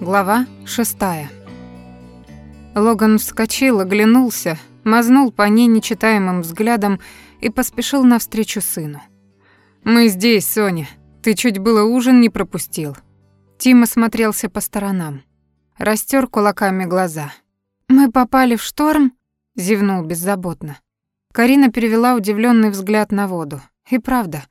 Глава шестая. Логан вскочил, оглянулся, мазнул по ней нечитаемым взглядом и поспешил навстречу сыну. «Мы здесь, Соня. Ты чуть было ужин не пропустил». Тим осмотрелся по сторонам. Растер кулаками глаза. «Мы попали в шторм?» — зевнул беззаботно. Карина перевела удивленный взгляд на воду. И правда,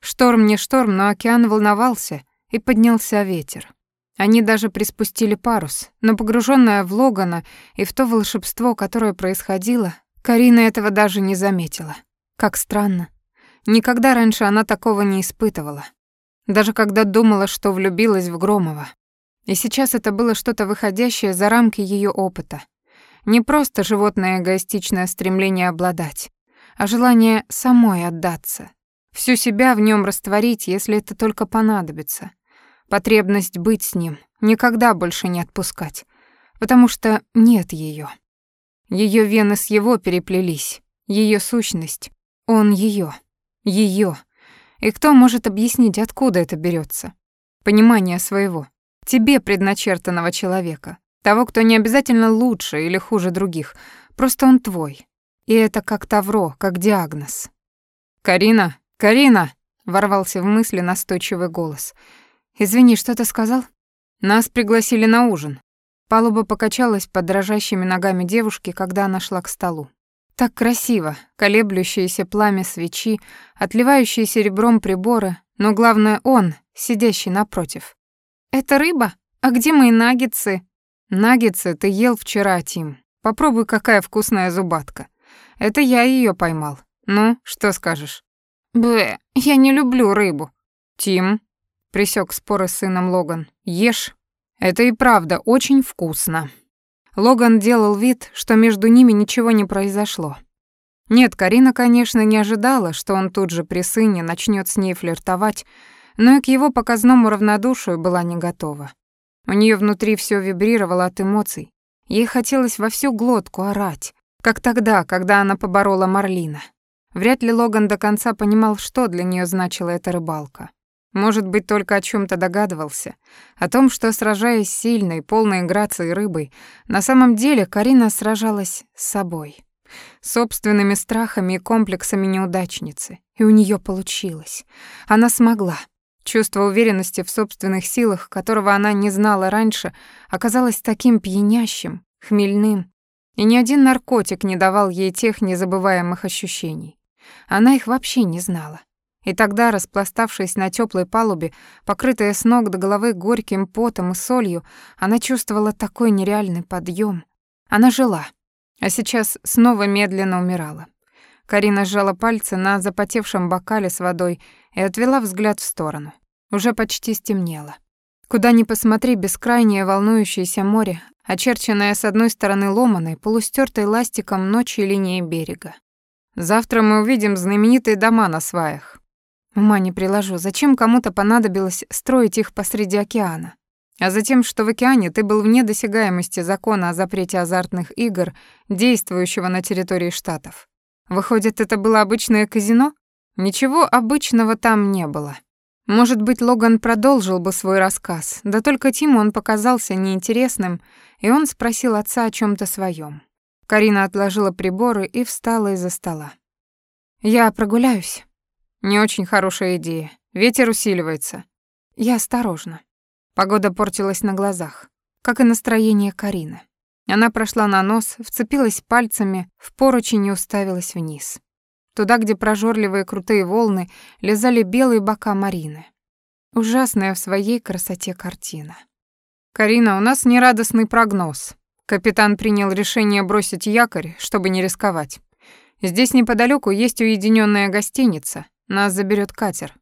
шторм не шторм, но океан волновался, и поднялся ветер. Они даже приспустили парус, но погруженная в Логана и в то волшебство, которое происходило, Карина этого даже не заметила. Как странно. Никогда раньше она такого не испытывала. Даже когда думала, что влюбилась в Громова. И сейчас это было что-то выходящее за рамки ее опыта. Не просто животное эгоистичное стремление обладать, а желание самой отдаться. Всю себя в нем растворить, если это только понадобится — Потребность быть с ним, никогда больше не отпускать, потому что нет ее. Ее вены с его переплелись, ее сущность, он ее, ее. И кто может объяснить, откуда это берется? Понимание своего, тебе предначертанного человека, того, кто не обязательно лучше или хуже других, просто он твой. И это как тавро, как диагноз. «Карина! Карина!» — ворвался в мысли настойчивый голос — «Извини, что ты сказал?» «Нас пригласили на ужин». Палуба покачалась под дрожащими ногами девушки, когда она шла к столу. Так красиво, колеблющееся пламя свечи, отливающие серебром приборы, но главное он, сидящий напротив. «Это рыба? А где мои наггетсы?» «Наггетсы ты ел вчера, Тим. Попробуй, какая вкусная зубатка. Это я ее поймал. Ну, что скажешь?» «Бэ, я не люблю рыбу». «Тим, присек споры с сыном Логан. Ешь. Это и правда очень вкусно. Логан делал вид, что между ними ничего не произошло. Нет, Карина, конечно, не ожидала, что он тут же при сыне начнет с ней флиртовать, но и к его показному равнодушию была не готова. У нее внутри все вибрировало от эмоций. Ей хотелось во всю глотку орать, как тогда, когда она поборола Марлина. Вряд ли Логан до конца понимал, что для нее значила эта рыбалка. Может быть, только о чем то догадывался. О том, что, сражаясь сильной, полной грацией рыбой, на самом деле Карина сражалась с собой. Собственными страхами и комплексами неудачницы. И у нее получилось. Она смогла. Чувство уверенности в собственных силах, которого она не знала раньше, оказалось таким пьянящим, хмельным. И ни один наркотик не давал ей тех незабываемых ощущений. Она их вообще не знала. И тогда, распластавшись на теплой палубе, покрытая с ног до головы горьким потом и солью, она чувствовала такой нереальный подъем. Она жила, а сейчас снова медленно умирала. Карина сжала пальцы на запотевшем бокале с водой и отвела взгляд в сторону. Уже почти стемнело. Куда ни посмотри, бескрайнее волнующееся море, очерченное с одной стороны ломаной, полустертой ластиком ночи линией берега. Завтра мы увидим знаменитые дома на сваях. Ума не приложу, зачем кому-то понадобилось строить их посреди океана? А затем, что в океане ты был вне досягаемости закона о запрете азартных игр, действующего на территории штатов. Выходит, это было обычное казино? Ничего обычного там не было. Может быть, Логан продолжил бы свой рассказ, да только Тиму он показался неинтересным, и он спросил отца о чем то своем. Карина отложила приборы и встала из-за стола. «Я прогуляюсь», не очень хорошая идея. Ветер усиливается. Я осторожно. Погода портилась на глазах, как и настроение Карины. Она прошла на нос, вцепилась пальцами в поручень и уставилась вниз. Туда, где прожорливые крутые волны лизали белые бока Марины. Ужасная в своей красоте картина. «Карина, у нас нерадостный прогноз. Капитан принял решение бросить якорь, чтобы не рисковать. Здесь неподалеку есть уединенная гостиница, нас заберет катер.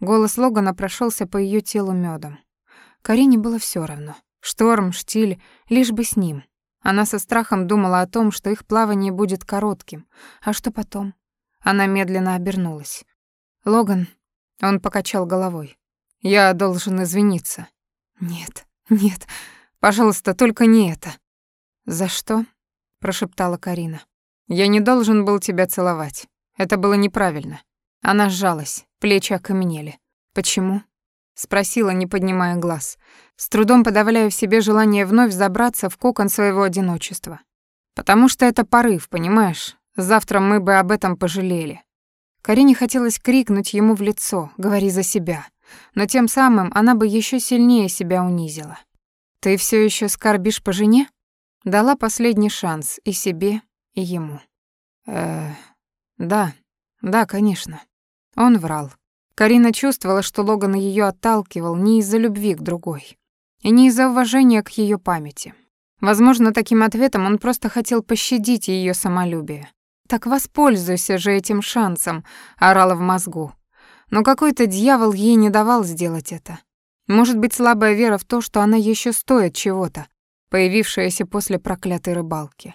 Голос Логана прошелся по ее телу медом. Карине было все равно. Шторм, штиль, лишь бы с ним. Она со страхом думала о том, что их плавание будет коротким. А что потом? Она медленно обернулась. «Логан...» Он покачал головой. «Я должен извиниться». «Нет, нет, пожалуйста, только не это». «За что?» — прошептала Карина. «Я не должен был тебя целовать. Это было неправильно. Она сжалась, плечи окаменели. Почему? спросила, не поднимая глаз, с трудом подавляя в себе желание вновь забраться в кокон своего одиночества. Потому что это порыв, понимаешь? Завтра мы бы об этом пожалели. Карине хотелось крикнуть ему в лицо: "Говори за себя". Но тем самым она бы еще сильнее себя унизила. Ты все еще скорбишь по жене? Дала последний шанс и себе, и ему. Э, да. Да, конечно. Он врал. Карина чувствовала, что Логан ее отталкивал не из-за любви к другой, и не из-за уважения к ее памяти. Возможно, таким ответом он просто хотел пощадить ее самолюбие. «Так воспользуйся же этим шансом», — орала в мозгу. Но какой-то дьявол ей не давал сделать это. Может быть, слабая вера в то, что она еще стоит чего-то, появившаяся после проклятой рыбалки.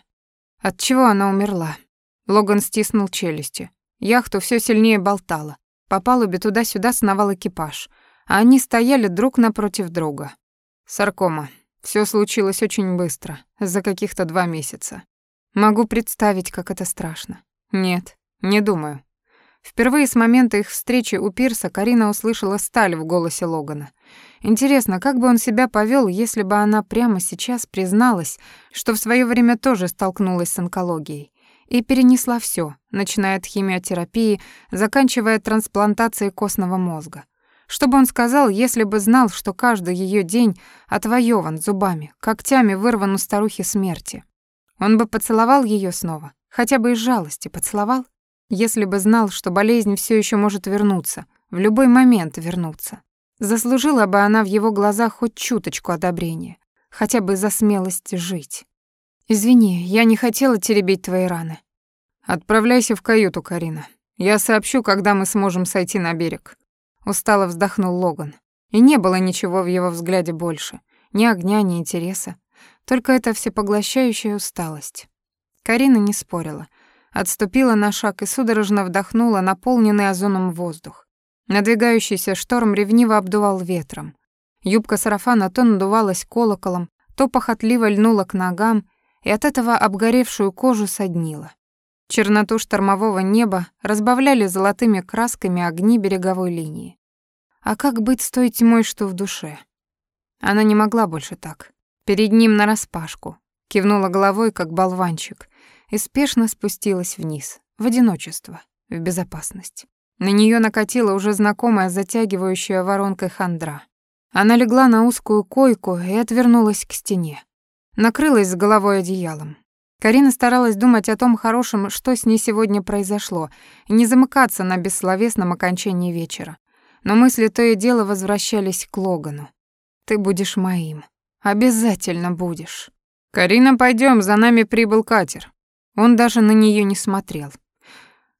От чего она умерла? Логан стиснул челюсти. Яхту все сильнее болтала. По палубе туда-сюда сновал экипаж, а они стояли друг напротив друга. Саркома. Все случилось очень быстро, за каких-то два месяца. Могу представить, как это страшно. Нет, не думаю. Впервые с момента их встречи у пирса Карина услышала сталь в голосе Логана. Интересно, как бы он себя повел, если бы она прямо сейчас призналась, что в свое время тоже столкнулась с онкологией и перенесла все, начиная от химиотерапии, заканчивая трансплантацией костного мозга. Что бы он сказал, если бы знал, что каждый ее день отвоеван зубами, когтями вырван у старухи смерти? Он бы поцеловал ее снова, хотя бы из жалости поцеловал, если бы знал, что болезнь все еще может вернуться, в любой момент вернуться. Заслужила бы она в его глазах хоть чуточку одобрения, хотя бы за смелость жить. «Извини, я не хотела теребить твои раны». «Отправляйся в каюту, Карина. Я сообщу, когда мы сможем сойти на берег». Устало вздохнул Логан. И не было ничего в его взгляде больше. Ни огня, ни интереса. Только эта всепоглощающая усталость. Карина не спорила. Отступила на шаг и судорожно вдохнула наполненный озоном воздух. Надвигающийся шторм ревниво обдувал ветром. Юбка сарафана то надувалась колоколом, то похотливо льнула к ногам, и от этого обгоревшую кожу соднила. Черноту штормового неба разбавляли золотыми красками огни береговой линии. А как быть с той тьмой, что в душе? Она не могла больше так. Перед ним нараспашку. Кивнула головой, как болванчик, и спешно спустилась вниз, в одиночество, в безопасность. На нее накатила уже знакомая затягивающая воронкой хандра. Она легла на узкую койку и отвернулась к стене. Накрылась с головой одеялом. Карина старалась думать о том хорошем, что с ней сегодня произошло, и не замыкаться на бессловесном окончании вечера. Но мысли то и дело возвращались к Логану. «Ты будешь моим. Обязательно будешь». «Карина, пойдем, за нами прибыл катер». Он даже на нее не смотрел.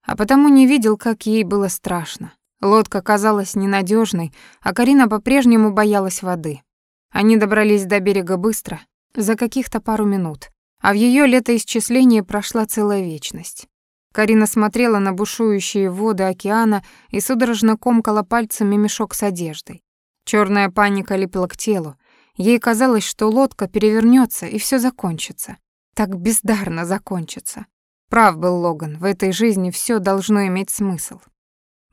А потому не видел, как ей было страшно. Лодка казалась ненадежной, а Карина по-прежнему боялась воды. Они добрались до берега быстро, за каких-то пару минут, а в ее летоисчислении прошла целая вечность. Карина смотрела на бушующие воды океана и судорожно комкала пальцами мешок с одеждой. Черная паника липла к телу. Ей казалось, что лодка перевернется и все закончится. Так бездарно закончится. Прав был Логан, в этой жизни все должно иметь смысл.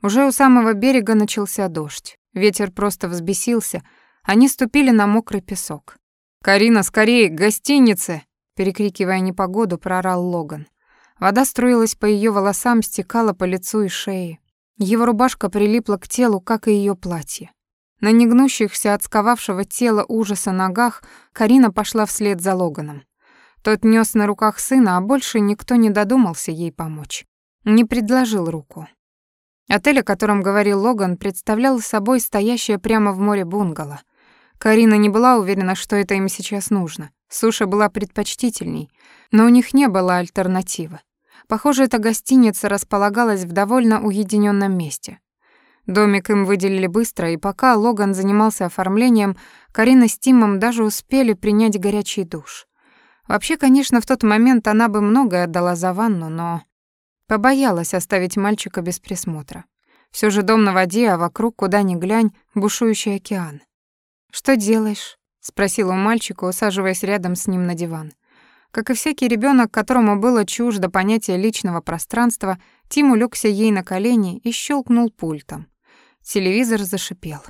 Уже у самого берега начался дождь. Ветер просто взбесился, они ступили на мокрый песок. «Карина, скорее, к гостинице!» Перекрикивая непогоду, прорал Логан. Вода струилась по ее волосам, стекала по лицу и шее. Его рубашка прилипла к телу, как и ее платье. На негнущихся от сковавшего тела ужаса ногах Карина пошла вслед за Логаном. Тот нес на руках сына, а больше никто не додумался ей помочь. Не предложил руку. Отель, о котором говорил Логан, представлял собой стоящее прямо в море бунгало. Карина не была уверена, что это им сейчас нужно. Суша была предпочтительней, но у них не было альтернативы. Похоже, эта гостиница располагалась в довольно уединенном месте. Домик им выделили быстро, и пока Логан занимался оформлением, Карина с Тимом даже успели принять горячий душ. Вообще, конечно, в тот момент она бы многое отдала за ванну, но побоялась оставить мальчика без присмотра. Все же дом на воде, а вокруг, куда ни глянь, бушующий океан. «Что делаешь?» — спросила у мальчика, усаживаясь рядом с ним на диван. Как и всякий ребенок, которому было чуждо понятие личного пространства, Тим улегся ей на колени и щелкнул пультом. Телевизор зашипел.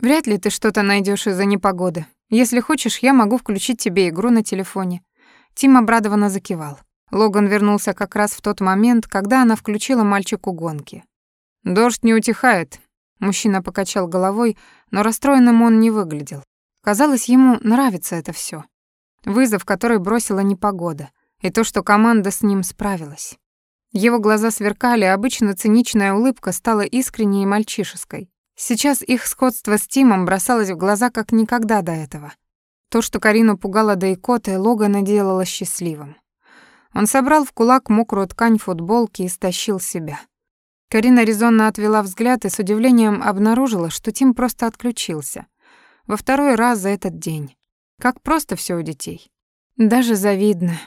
Вряд ли ты что-то найдешь из-за непогоды. Если хочешь, я могу включить тебе игру на телефоне». Тим обрадованно закивал. Логан вернулся как раз в тот момент, когда она включила мальчику гонки. «Дождь не утихает», — мужчина покачал головой, но расстроенным он не выглядел. Казалось, ему нравится это все. Вызов, который бросила непогода, и то, что команда с ним справилась. Его глаза сверкали, а обычно циничная улыбка стала искренней и мальчишеской. Сейчас их сходство с Тимом бросалось в глаза как никогда до этого. То, что Карину пугало до икоты, Логана делало счастливым. Он собрал в кулак мокрую ткань футболки и стащил себя. Карина резонно отвела взгляд и с удивлением обнаружила, что Тим просто отключился. Во второй раз за этот день. Как просто все у детей. Даже завидно.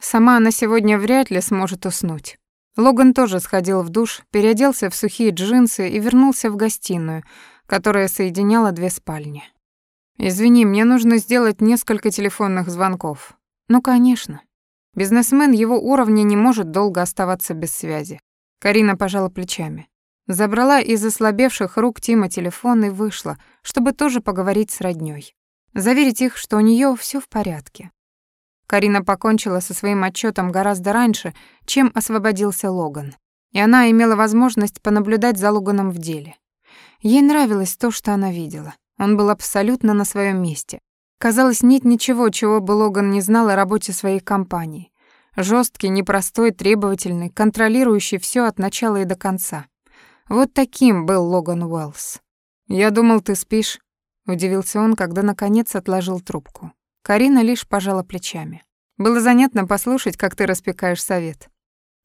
Сама она сегодня вряд ли сможет уснуть. Логан тоже сходил в душ, переоделся в сухие джинсы и вернулся в гостиную, которая соединяла две спальни. «Извини, мне нужно сделать несколько телефонных звонков». «Ну, конечно». Бизнесмен его уровня не может долго оставаться без связи. Карина пожала плечами. Забрала из ослабевших рук Тима телефон и вышла, чтобы тоже поговорить с роднёй. Заверить их, что у неё всё в порядке. Карина покончила со своим отчетом гораздо раньше, чем освободился Логан. И она имела возможность понаблюдать за Логаном в деле. Ей нравилось то, что она видела. Он был абсолютно на своем месте. Казалось, нет ничего, чего бы Логан не знал о работе своей компании. Жесткий, непростой, требовательный, контролирующий все от начала и до конца. Вот таким был Логан Уэллс. «Я думал, ты спишь», — удивился он, когда наконец отложил трубку. Карина лишь пожала плечами. Было занятно послушать, как ты распекаешь совет.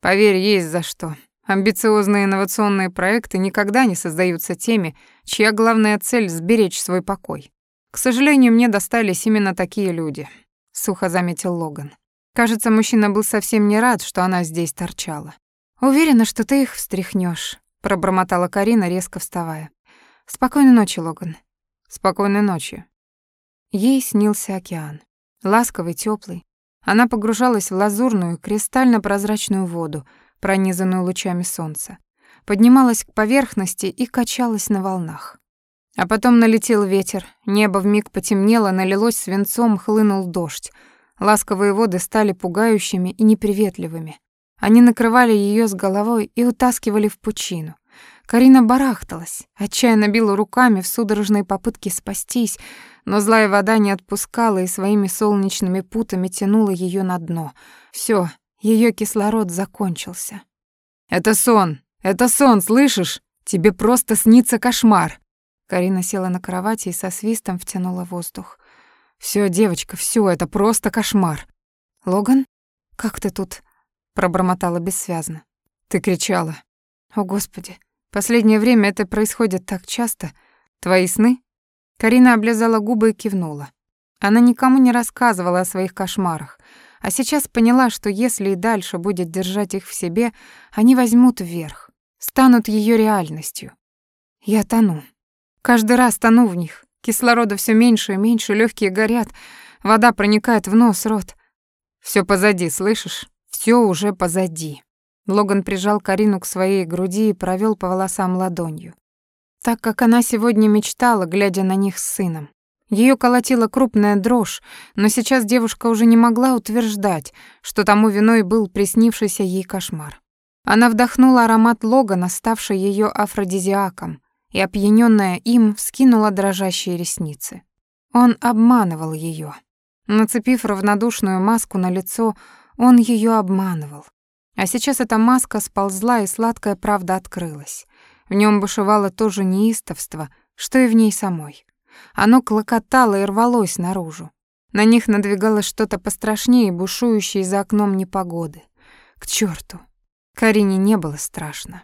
Поверь, есть за что. Амбициозные инновационные проекты никогда не создаются теми, чья главная цель — сберечь свой покой. К сожалению, мне достались именно такие люди, — сухо заметил Логан. Кажется, мужчина был совсем не рад, что она здесь торчала. «Уверена, что ты их встряхнешь, пробормотала Карина, резко вставая. «Спокойной ночи, Логан». «Спокойной ночи», Ей снился океан. Ласковый, теплый. Она погружалась в лазурную, кристально-прозрачную воду, пронизанную лучами солнца. Поднималась к поверхности и качалась на волнах. А потом налетел ветер, небо вмиг потемнело, налилось свинцом, хлынул дождь. Ласковые воды стали пугающими и неприветливыми. Они накрывали ее с головой и утаскивали в пучину. Карина барахталась, отчаянно била руками в судорожной попытке спастись, но злая вода не отпускала и своими солнечными путами тянула ее на дно. Все, ее кислород закончился. «Это сон! Это сон, слышишь? Тебе просто снится кошмар!» Карина села на кровати и со свистом втянула воздух. Все, девочка, все, это просто кошмар!» «Логан, как ты тут?» — пробормотала бессвязно. «Ты кричала». «О, Господи, последнее время это происходит так часто. Твои сны?» Карина облизала губы и кивнула. Она никому не рассказывала о своих кошмарах, а сейчас поняла, что если и дальше будет держать их в себе, они возьмут вверх, станут ее реальностью. Я тону. Каждый раз тону в них. Кислорода все меньше и меньше, легкие горят, вода проникает в нос, рот. Все позади, слышишь? Все уже позади. Логан прижал Карину к своей груди и провел по волосам ладонью так как она сегодня мечтала, глядя на них с сыном. Ее колотила крупная дрожь, но сейчас девушка уже не могла утверждать, что тому виной был приснившийся ей кошмар. Она вдохнула аромат Логана, ставший ее афродизиаком, и, опьянённая им, вскинула дрожащие ресницы. Он обманывал ее. Нацепив равнодушную маску на лицо, он ее обманывал. А сейчас эта маска сползла, и сладкая правда открылась. В нем бушевало то же неистовство, что и в ней самой. Оно клокотало и рвалось наружу. На них надвигалось что-то пострашнее, бушующее за окном непогоды. К черту! Карине не было страшно.